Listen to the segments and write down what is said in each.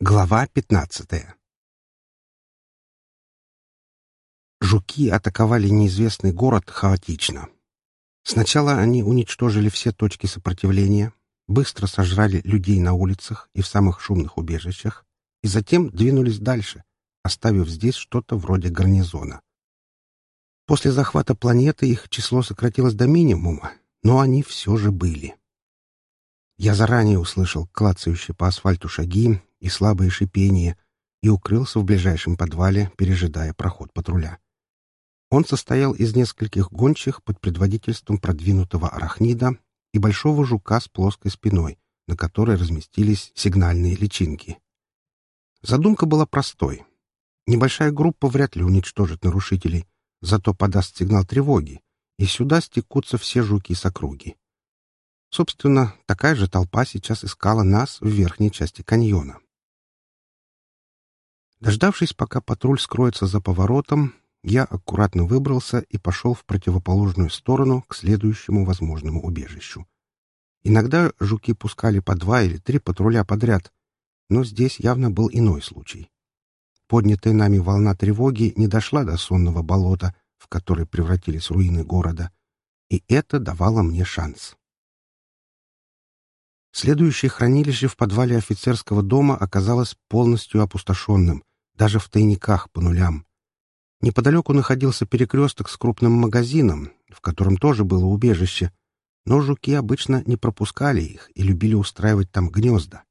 Глава пятнадцатая Жуки атаковали неизвестный город хаотично. Сначала они уничтожили все точки сопротивления, быстро сожрали людей на улицах и в самых шумных убежищах, и затем двинулись дальше, оставив здесь что-то вроде гарнизона. После захвата планеты их число сократилось до минимума, но они все же были. Я заранее услышал клацающие по асфальту шаги и слабое шипение и укрылся в ближайшем подвале, пережидая проход патруля. Он состоял из нескольких гончих под предводительством продвинутого арахнида и большого жука с плоской спиной, на которой разместились сигнальные личинки. Задумка была простой. Небольшая группа вряд ли уничтожит нарушителей, зато подаст сигнал тревоги, и сюда стекутся все жуки с округи. Собственно, такая же толпа сейчас искала нас в верхней части каньона. Дождавшись, пока патруль скроется за поворотом, я аккуратно выбрался и пошел в противоположную сторону к следующему возможному убежищу. Иногда жуки пускали по два или три патруля подряд, но здесь явно был иной случай. Поднятая нами волна тревоги не дошла до сонного болота, в который превратились руины города, и это давало мне шанс. Следующее хранилище в подвале офицерского дома оказалось полностью опустошенным, даже в тайниках по нулям. Неподалеку находился перекресток с крупным магазином, в котором тоже было убежище, но жуки обычно не пропускали их и любили устраивать там гнезда.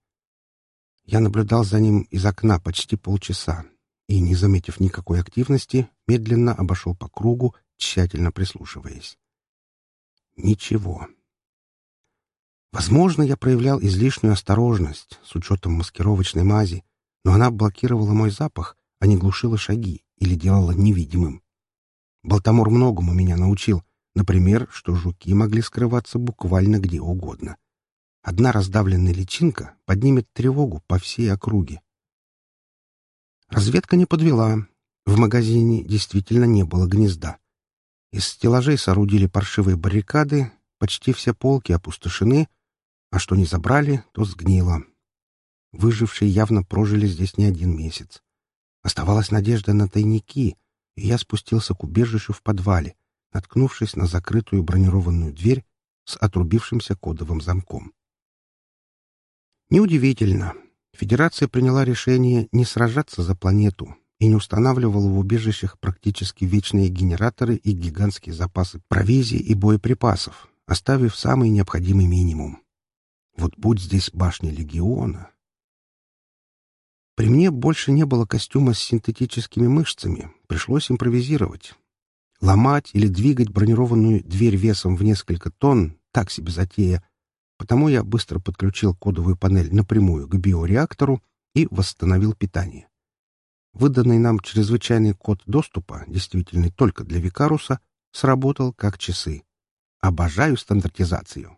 Я наблюдал за ним из окна почти полчаса и, не заметив никакой активности, медленно обошел по кругу, тщательно прислушиваясь. Ничего. Возможно, я проявлял излишнюю осторожность с учетом маскировочной мази, но она блокировала мой запах, а не глушила шаги или делала невидимым. Балтамор многому меня научил, например, что жуки могли скрываться буквально где угодно. Одна раздавленная личинка поднимет тревогу по всей округе. Разведка не подвела. В магазине действительно не было гнезда. Из стеллажей соорудили паршивые баррикады, почти все полки опустошены, а что не забрали, то сгнило. Выжившие явно прожили здесь не один месяц. Оставалась надежда на тайники, и я спустился к убежищу в подвале, наткнувшись на закрытую бронированную дверь с отрубившимся кодовым замком. Неудивительно. Федерация приняла решение не сражаться за планету и не устанавливала в убежищах практически вечные генераторы и гигантские запасы провизии и боеприпасов, оставив самый необходимый минимум. Вот будь здесь башня легиона. При мне больше не было костюма с синтетическими мышцами, пришлось импровизировать. Ломать или двигать бронированную дверь весом в несколько тонн — так себе затея, потому я быстро подключил кодовую панель напрямую к биореактору и восстановил питание. Выданный нам чрезвычайный код доступа, действительный только для Викаруса, сработал как часы. Обожаю стандартизацию.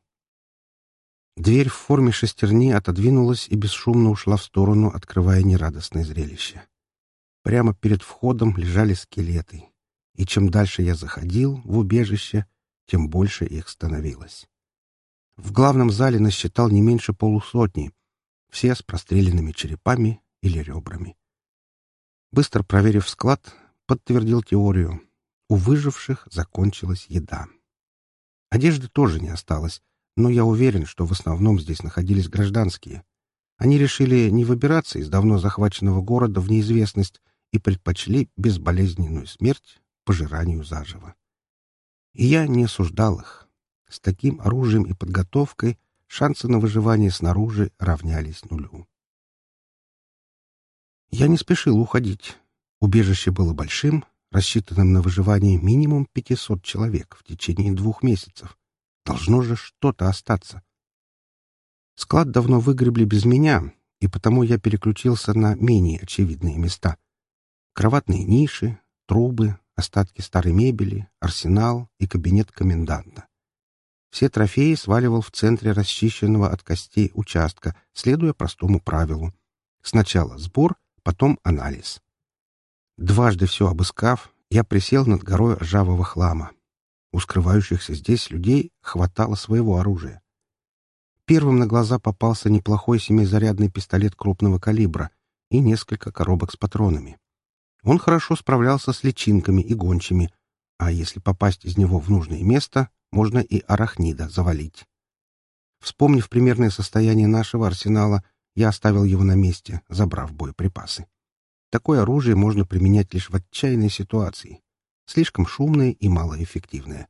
Дверь в форме шестерни отодвинулась и бесшумно ушла в сторону, открывая нерадостное зрелище. Прямо перед входом лежали скелеты, и чем дальше я заходил в убежище, тем больше их становилось. В главном зале насчитал не меньше полусотни, все с простреленными черепами или ребрами. Быстро проверив склад, подтвердил теорию. У выживших закончилась еда. Одежды тоже не осталось, но я уверен, что в основном здесь находились гражданские. Они решили не выбираться из давно захваченного города в неизвестность и предпочли безболезненную смерть пожиранию заживо. И я не осуждал их. С таким оружием и подготовкой шансы на выживание снаружи равнялись нулю. Я не спешил уходить. Убежище было большим, рассчитанным на выживание минимум 500 человек в течение двух месяцев. Должно же что-то остаться. Склад давно выгребли без меня, и потому я переключился на менее очевидные места. Кроватные ниши, трубы, остатки старой мебели, арсенал и кабинет коменданта. Все трофеи сваливал в центре расчищенного от костей участка, следуя простому правилу. Сначала сбор, потом анализ. Дважды все обыскав, я присел над горой ржавого хлама. У скрывающихся здесь людей хватало своего оружия. Первым на глаза попался неплохой семизарядный пистолет крупного калибра, и несколько коробок с патронами. Он хорошо справлялся с личинками и гончими, а если попасть из него в нужное место, можно и арахнида завалить. Вспомнив примерное состояние нашего арсенала, я оставил его на месте, забрав боеприпасы. Такое оружие можно применять лишь в отчаянной ситуации. Слишком шумное и малоэффективное.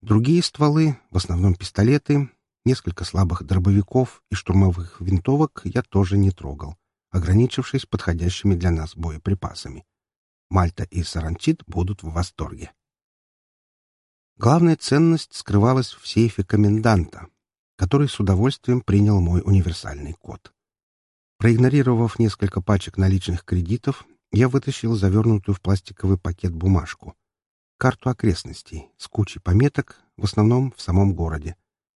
Другие стволы, в основном пистолеты, несколько слабых дробовиков и штурмовых винтовок я тоже не трогал, ограничившись подходящими для нас боеприпасами. Мальта и Саранчит будут в восторге. Главная ценность скрывалась в сейфе коменданта, который с удовольствием принял мой универсальный код. Проигнорировав несколько пачек наличных кредитов, я вытащил завернутую в пластиковый пакет бумажку. Карту окрестностей с кучей пометок, в основном в самом городе.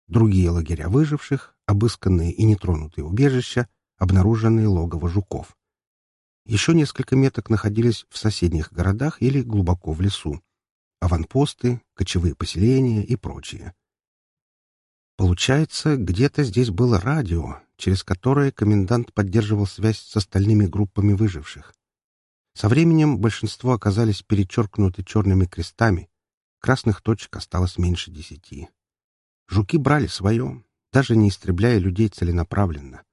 Другие лагеря выживших, обысканные и нетронутые убежища, обнаруженные логово жуков. Еще несколько меток находились в соседних городах или глубоко в лесу. Аванпосты, кочевые поселения и прочее. Получается, где-то здесь было радио, через которое комендант поддерживал связь с остальными группами выживших. Со временем большинство оказались перечеркнуты черными крестами, красных точек осталось меньше десяти. Жуки брали свое, даже не истребляя людей целенаправленно.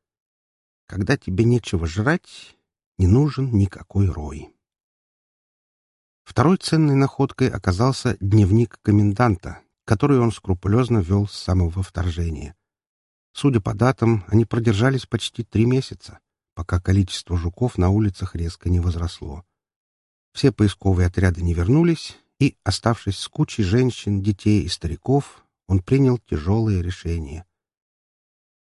Когда тебе нечего жрать, не нужен никакой рой. Второй ценной находкой оказался дневник коменданта, который он скрупулезно вел с самого вторжения. Судя по датам, они продержались почти три месяца, пока количество жуков на улицах резко не возросло. Все поисковые отряды не вернулись, и, оставшись с кучей женщин, детей и стариков, он принял тяжелые решения.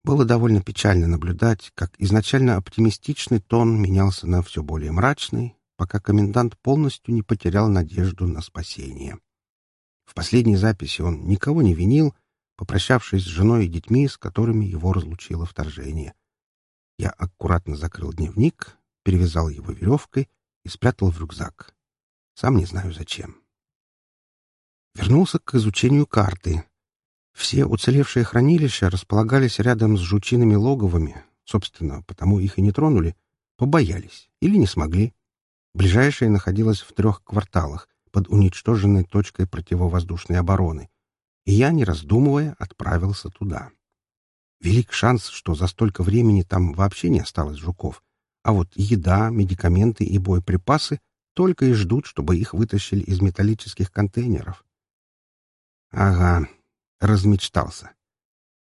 Было довольно печально наблюдать, как изначально оптимистичный тон менялся на все более мрачный, пока комендант полностью не потерял надежду на спасение. В последней записи он никого не винил, попрощавшись с женой и детьми, с которыми его разлучило вторжение. Я аккуратно закрыл дневник, перевязал его веревкой и спрятал в рюкзак. Сам не знаю зачем. Вернулся к изучению карты. Все уцелевшие хранилища располагались рядом с жучиными логовами, собственно, потому их и не тронули, побоялись или не смогли. Ближайшее находилось в трех кварталах, под уничтоженной точкой противовоздушной обороны, и я, не раздумывая, отправился туда. Велик шанс, что за столько времени там вообще не осталось жуков, а вот еда, медикаменты и боеприпасы только и ждут, чтобы их вытащили из металлических контейнеров. Ага, размечтался.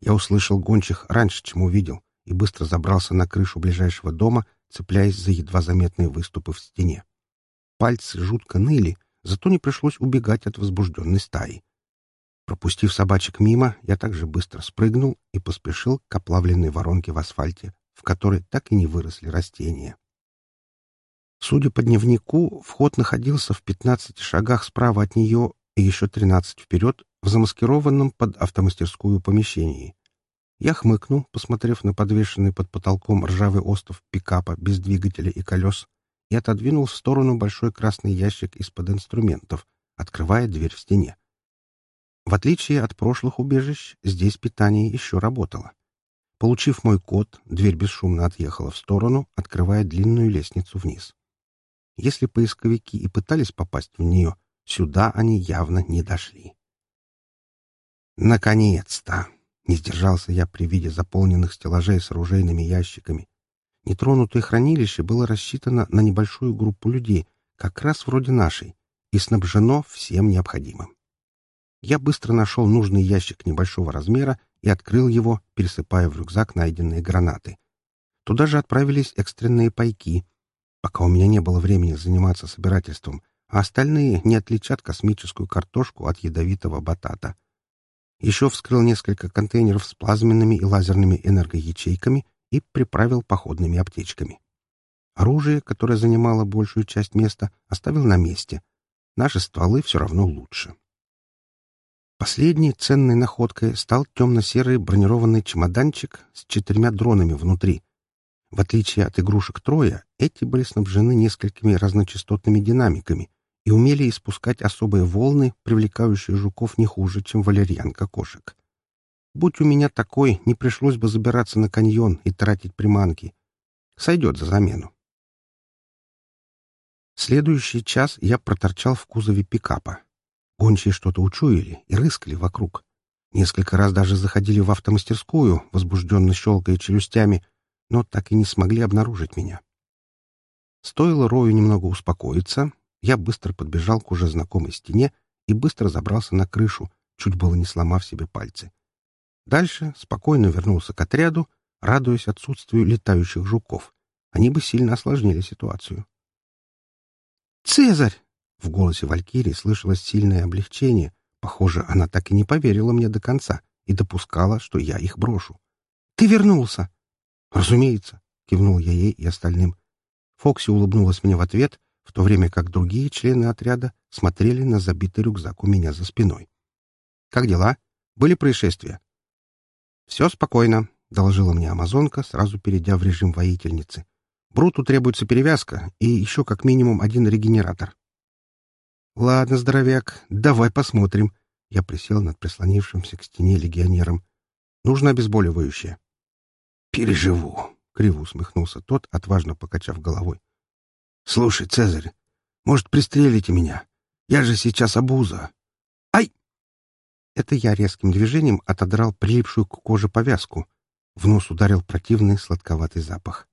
Я услышал гончих раньше, чем увидел, и быстро забрался на крышу ближайшего дома, цепляясь за едва заметные выступы в стене. Пальцы жутко ныли, зато не пришлось убегать от возбужденной стаи. Пропустив собачек мимо, я также быстро спрыгнул и поспешил к оплавленной воронке в асфальте, в которой так и не выросли растения. Судя по дневнику, вход находился в 15 шагах справа от нее и еще 13 вперед в замаскированном под автомастерскую помещении. Я хмыкнул, посмотрев на подвешенный под потолком ржавый остов пикапа без двигателя и колес, и отодвинул в сторону большой красный ящик из-под инструментов, открывая дверь в стене. В отличие от прошлых убежищ, здесь питание еще работало. Получив мой код, дверь бесшумно отъехала в сторону, открывая длинную лестницу вниз. Если поисковики и пытались попасть в нее, сюда они явно не дошли. «Наконец-то!» — не сдержался я при виде заполненных стеллажей с оружейными ящиками, Нетронутое хранилище было рассчитано на небольшую группу людей, как раз вроде нашей, и снабжено всем необходимым. Я быстро нашел нужный ящик небольшого размера и открыл его, пересыпая в рюкзак найденные гранаты. Туда же отправились экстренные пайки, пока у меня не было времени заниматься собирательством, а остальные не отличат космическую картошку от ядовитого батата. Еще вскрыл несколько контейнеров с плазменными и лазерными энергоячейками и приправил походными аптечками. Оружие, которое занимало большую часть места, оставил на месте. Наши стволы все равно лучше. Последней ценной находкой стал темно-серый бронированный чемоданчик с четырьмя дронами внутри. В отличие от игрушек Троя, эти были снабжены несколькими разночастотными динамиками и умели испускать особые волны, привлекающие жуков не хуже, чем валерьянка кошек. Будь у меня такой, не пришлось бы забираться на каньон и тратить приманки. Сойдет за замену. Следующий час я проторчал в кузове пикапа. Гончие что-то учуяли и рыскали вокруг. Несколько раз даже заходили в автомастерскую, возбужденно щелкая челюстями, но так и не смогли обнаружить меня. Стоило Рою немного успокоиться, я быстро подбежал к уже знакомой стене и быстро забрался на крышу, чуть было не сломав себе пальцы. Дальше спокойно вернулся к отряду, радуясь отсутствию летающих жуков. Они бы сильно осложнили ситуацию. «Цезарь!» — в голосе Валькирии слышалось сильное облегчение. Похоже, она так и не поверила мне до конца и допускала, что я их брошу. «Ты вернулся!» «Разумеется!» — кивнул я ей и остальным. Фокси улыбнулась мне в ответ, в то время как другие члены отряда смотрели на забитый рюкзак у меня за спиной. «Как дела? Были происшествия?» «Все спокойно», — доложила мне амазонка, сразу перейдя в режим воительницы. «Бруту требуется перевязка и еще как минимум один регенератор». «Ладно, здоровяк, давай посмотрим». Я присел над прислонившимся к стене легионером. «Нужно обезболивающее». «Переживу», — криво усмехнулся тот, отважно покачав головой. «Слушай, Цезарь, может, пристрелите меня? Я же сейчас обуза». «Ай!» Это я резким движением отодрал прилипшую к коже повязку. В нос ударил противный сладковатый запах.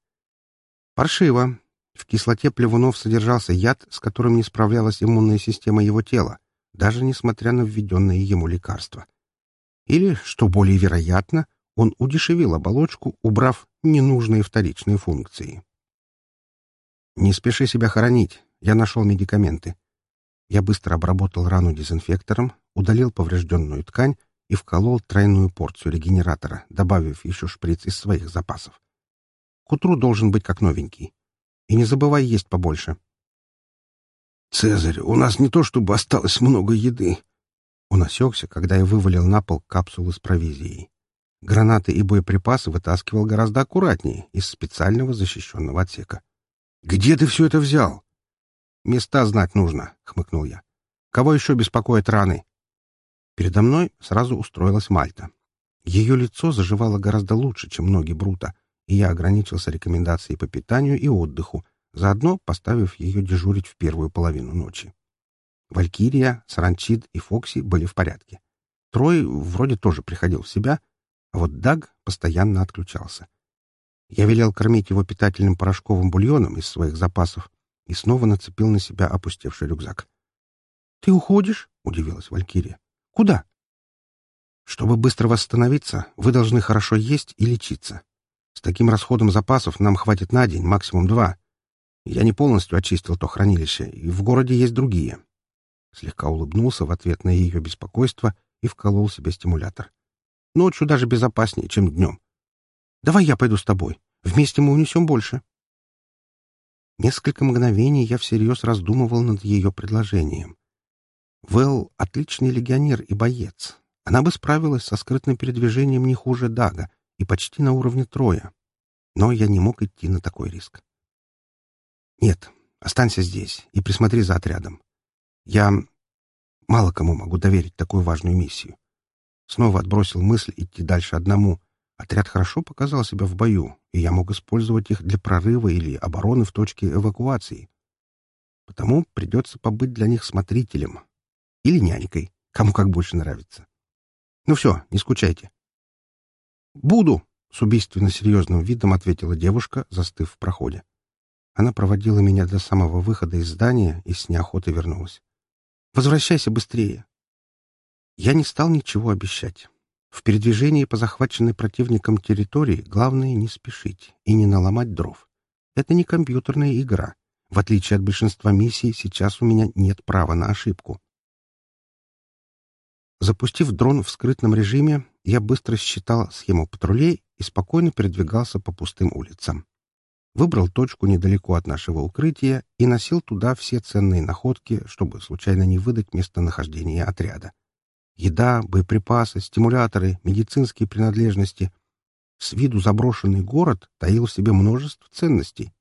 Паршиво. В кислоте плевунов содержался яд, с которым не справлялась иммунная система его тела, даже несмотря на введенные ему лекарства. Или, что более вероятно, он удешевил оболочку, убрав ненужные вторичные функции. «Не спеши себя хоронить. Я нашел медикаменты. Я быстро обработал рану дезинфектором, удалил поврежденную ткань и вколол тройную порцию регенератора, добавив еще шприц из своих запасов. К утру должен быть как новенький. И не забывай есть побольше. «Цезарь, у нас не то чтобы осталось много еды». Он осекся, когда я вывалил на пол капсулы с провизией. Гранаты и боеприпасы вытаскивал гораздо аккуратнее из специального защищенного отсека. «Где ты все это взял?» «Места знать нужно», — хмыкнул я. «Кого еще беспокоят раны?» Передо мной сразу устроилась Мальта. Ее лицо заживало гораздо лучше, чем ноги Брута, и я ограничился рекомендацией по питанию и отдыху, заодно поставив ее дежурить в первую половину ночи. Валькирия, Саранчид и Фокси были в порядке. Трой вроде тоже приходил в себя, а вот Даг постоянно отключался. Я велел кормить его питательным порошковым бульоном из своих запасов и снова нацепил на себя опустевший рюкзак. — Ты уходишь? — удивилась Валькирия. — Куда? — Чтобы быстро восстановиться, вы должны хорошо есть и лечиться. С таким расходом запасов нам хватит на день, максимум два. Я не полностью очистил то хранилище, и в городе есть другие. Слегка улыбнулся в ответ на ее беспокойство и вколол себе стимулятор. Ночью даже безопаснее, чем днем. Давай я пойду с тобой. Вместе мы унесем больше. Несколько мгновений я всерьез раздумывал над ее предложением. Вэл — отличный легионер и боец. Она бы справилась со скрытным передвижением не хуже Дага и почти на уровне Троя. Но я не мог идти на такой риск. Нет, останься здесь и присмотри за отрядом. Я мало кому могу доверить такую важную миссию. Снова отбросил мысль идти дальше одному, Отряд хорошо показал себя в бою, и я мог использовать их для прорыва или обороны в точке эвакуации. Потому придется побыть для них смотрителем. Или нянькой, кому как больше нравится. Ну все, не скучайте. «Буду!» — с убийственно серьезным видом ответила девушка, застыв в проходе. Она проводила меня до самого выхода из здания и с неохотой вернулась. «Возвращайся быстрее!» Я не стал ничего обещать. В передвижении по захваченной противником территории главное не спешить и не наломать дров. Это не компьютерная игра. В отличие от большинства миссий, сейчас у меня нет права на ошибку. Запустив дрон в скрытном режиме, я быстро считал схему патрулей и спокойно передвигался по пустым улицам. Выбрал точку недалеко от нашего укрытия и носил туда все ценные находки, чтобы случайно не выдать местонахождение отряда. Еда, боеприпасы, стимуляторы, медицинские принадлежности. С виду заброшенный город таил в себе множество ценностей.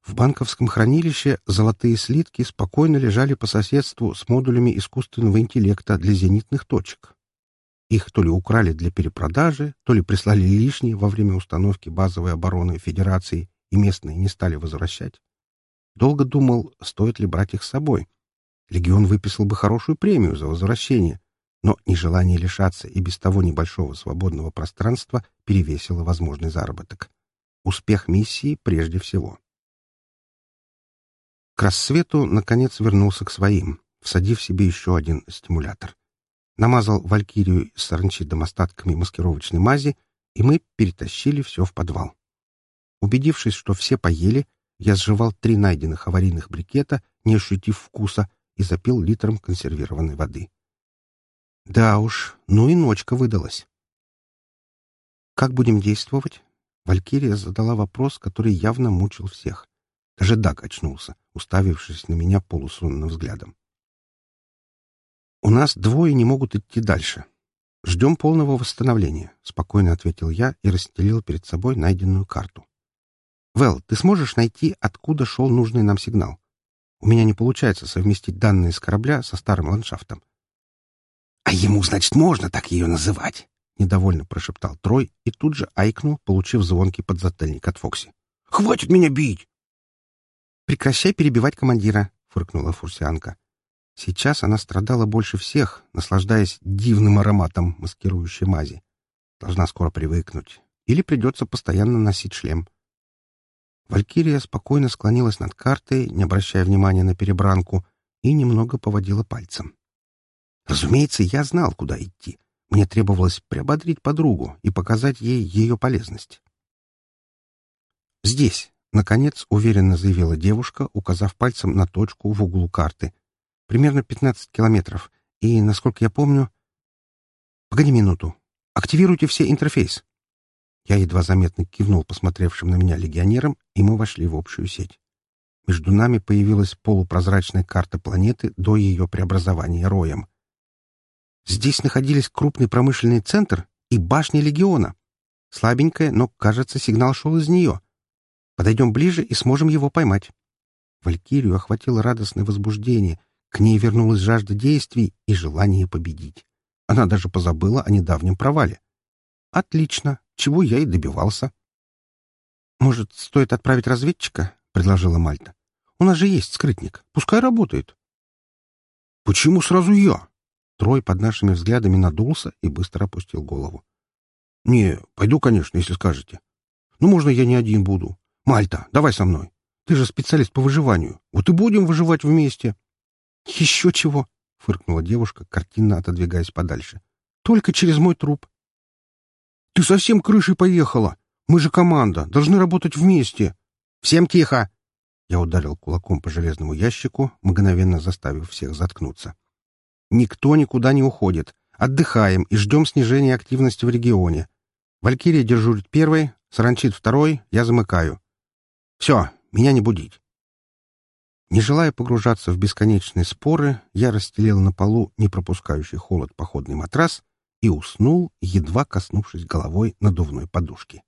В банковском хранилище золотые слитки спокойно лежали по соседству с модулями искусственного интеллекта для зенитных точек. Их то ли украли для перепродажи, то ли прислали лишние во время установки базовой обороны Федерации, и местные не стали возвращать. Долго думал, стоит ли брать их с собой. Легион выписал бы хорошую премию за возвращение, но нежелание лишаться и без того небольшого свободного пространства перевесило возможный заработок. Успех миссии прежде всего. К рассвету, наконец, вернулся к своим, всадив себе еще один стимулятор. Намазал валькирию с саранчидом остатками маскировочной мази, и мы перетащили все в подвал. Убедившись, что все поели, я сживал три найденных аварийных брикета, не ощутив вкуса, и запил литром консервированной воды. Да уж, ну и ночка выдалась. «Как будем действовать?» Валькирия задала вопрос, который явно мучил всех. Даже Даг очнулся, уставившись на меня полусонным взглядом. «У нас двое не могут идти дальше. Ждем полного восстановления», — спокойно ответил я и расстелил перед собой найденную карту. «Вэл, ты сможешь найти, откуда шел нужный нам сигнал? У меня не получается совместить данные с корабля со старым ландшафтом». «А ему, значит, можно так ее называть?» — недовольно прошептал Трой и тут же айкнул, получив звонкий подзатыльник от Фокси. «Хватит меня бить!» «Прекращай перебивать командира», — фыркнула фурсианка. Сейчас она страдала больше всех, наслаждаясь дивным ароматом маскирующей мази. Должна скоро привыкнуть. Или придется постоянно носить шлем. Валькирия спокойно склонилась над картой, не обращая внимания на перебранку, и немного поводила пальцем. Разумеется, я знал, куда идти. Мне требовалось приободрить подругу и показать ей ее полезность. «Здесь», Наконец, уверенно заявила девушка, указав пальцем на точку в углу карты. Примерно 15 километров. И, насколько я помню... Погоди минуту. Активируйте все интерфейс. Я едва заметно кивнул посмотревшим на меня легионерам, и мы вошли в общую сеть. Между нами появилась полупрозрачная карта планеты до ее преобразования роем. Здесь находились крупный промышленный центр и башня легиона. Слабенькая, но, кажется, сигнал шел из нее — Подойдем ближе и сможем его поймать. Валькирию охватило радостное возбуждение. К ней вернулась жажда действий и желание победить. Она даже позабыла о недавнем провале. Отлично, чего я и добивался. Может, стоит отправить разведчика? предложила Мальта. У нас же есть скрытник. Пускай работает. Почему сразу я? Трой под нашими взглядами надулся и быстро опустил голову. Не, пойду, конечно, если скажете. Ну, можно я не один буду. Мальта, давай со мной. Ты же специалист по выживанию. Вот и будем выживать вместе. Еще чего? — фыркнула девушка, картинно отодвигаясь подальше. Только через мой труп. Ты совсем крышей поехала. Мы же команда, должны работать вместе. Всем тихо! Я ударил кулаком по железному ящику, мгновенно заставив всех заткнуться. Никто никуда не уходит. Отдыхаем и ждем снижения активности в регионе. Валькирия дежурит первой, Саранчит второй, я замыкаю. Все, меня не будить. Не желая погружаться в бесконечные споры, я расстелил на полу не пропускающий холод походный матрас и уснул, едва коснувшись головой надувной подушки.